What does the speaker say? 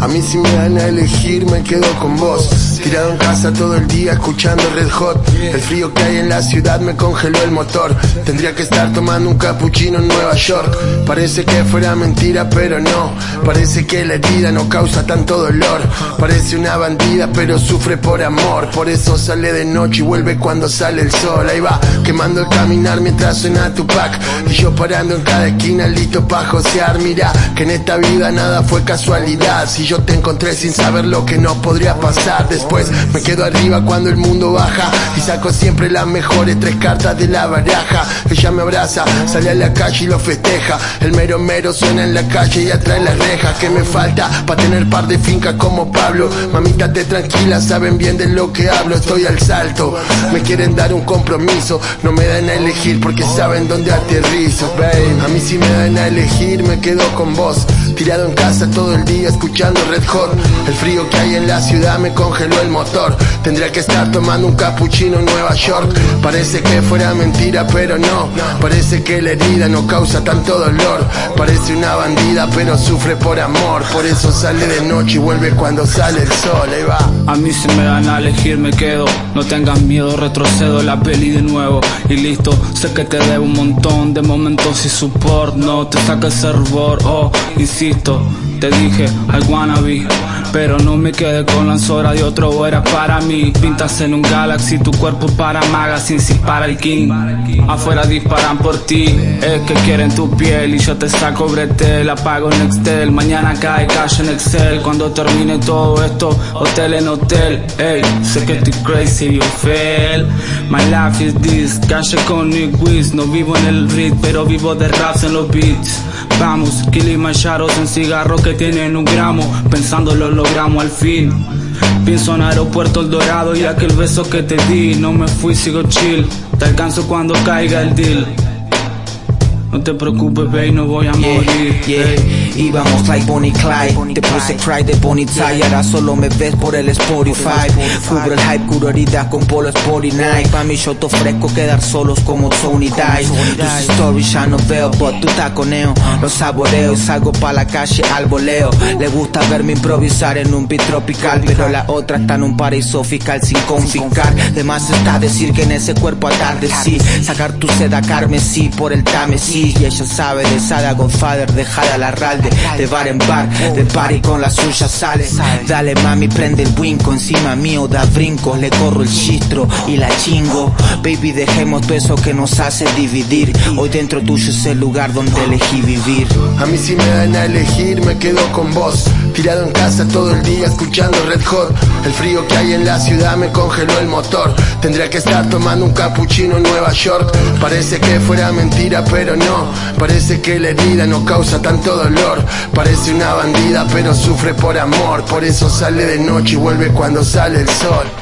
A mí si me dan a elegir me quedo con vos. Tirado en casa todo el día escuchando Red Hot. El frío que hay en la ciudad me congeló el motor. Tendría que estar tomando un cappuccino en Nueva York. Parece que fuera mentira, pero no. Parece que la herida no causa tanto dolor. Parece una bandida, pero sufre por amor. Por eso sale de noche y vuelve cuando sale el sol. Ahí va, quemando el caminar mientras suena tu pack. Y yo parando en cada esquina, listo pa' josear. Mira, que en esta vida nada fue casualidad. Si yo te encontré sin saber lo que no podría pasar. Me quedo arriba cuando el mundo baja. Y saco siempre las mejores tres cartas de la baraja. Ella me abraza, sale a la calle y lo festeja. El mero mero suena en la calle y atrae las rejas. Que me falta para tener par de fincas como Pablo. Mamita, te tranquila, saben bien de lo que hablo. Estoy al salto, me quieren dar un compromiso. No me dan a elegir porque saben dónde aterrizo, babe. A mí si me dan a elegir, me quedo con vos. Tirado en casa todo el día escuchando Red Hot. El frío que hay en la ciudad me congeló el motor. Tendría que estar tomando un cappuccino en Nueva York. Parece que fuera mentira, pero no. Parece que la herida no causa tanto dolor. Parece una bandida, pero sufre por amor. Por eso sale de noche y vuelve cuando sale el sol. Ahí va. A mí si me dan a elegir me quedo No tengas miedo, retrocedo la peli de nuevo Y listo, sé que te debo un montón de momentos y support No te saca el servor, oh, Te dije, I wanna be. Pero no me quedé con las horas de otro era para mí. Pintas en un galaxy, tu cuerpo para magazine sin para el king. Afuera disparan por ti, es que quieren tu piel. Y yo te saco bretel, apago en Excel. Mañana cae cash en Excel. Cuando termine todo esto, hotel en hotel. Ey, sé que estoy crazy, you fail My life is this, calle con Nick Wiz No vivo en el rit, pero vivo de raps en los beats Vamos, Kilimanjaros en cigarro que tienen un gramo. Pensando lo logramos al fin. Pienso en aeropuerto El Dorado y aquel beso que te di. No me fui, sigo chill. Te alcanzo cuando caiga el deal. No te preocupes, babe, no voy a morir. Yeah, íbamos like Bonnie Clyde. Te puse cry de Bonnie Tyler Ahora solo me ves por el Spotify. Cubro el hype, curo con polo Sporty Night. Pa' mi yo te ofrezco quedar solos como Tony Dice. Tus stories ya no veo, but tu taconeo. Los saboreo y salgo pa' la calle al voleo. Le gusta verme improvisar en un beat tropical Pero la otra está en un paraíso fiscal sin confiscar. De más está decir que en ese cuerpo atardecí. Sacar tu seda carmesí por el tamesí Y ella sabe de Sada Godfather, dejada la De bar en bar, de party con la suya sale. Dale mami, prende el winco encima mío Da brincos, le corro el chistro y la chingo. Baby, dejemos todo eso que nos hace dividir. Hoy dentro tuyo es el lugar donde elegí vivir. A mí si me dan a elegir me quedo con vos Tirado en casa todo el día escuchando Red Hot. El frío que hay en la ciudad me congeló el motor. Tendría que estar tomando un cappuccino en Nueva York. Parece que fuera mentira pero no. Parece que la herida no causa tanto dolor. Parece una bandida pero sufre por amor. Por eso sale de noche y vuelve cuando sale el sol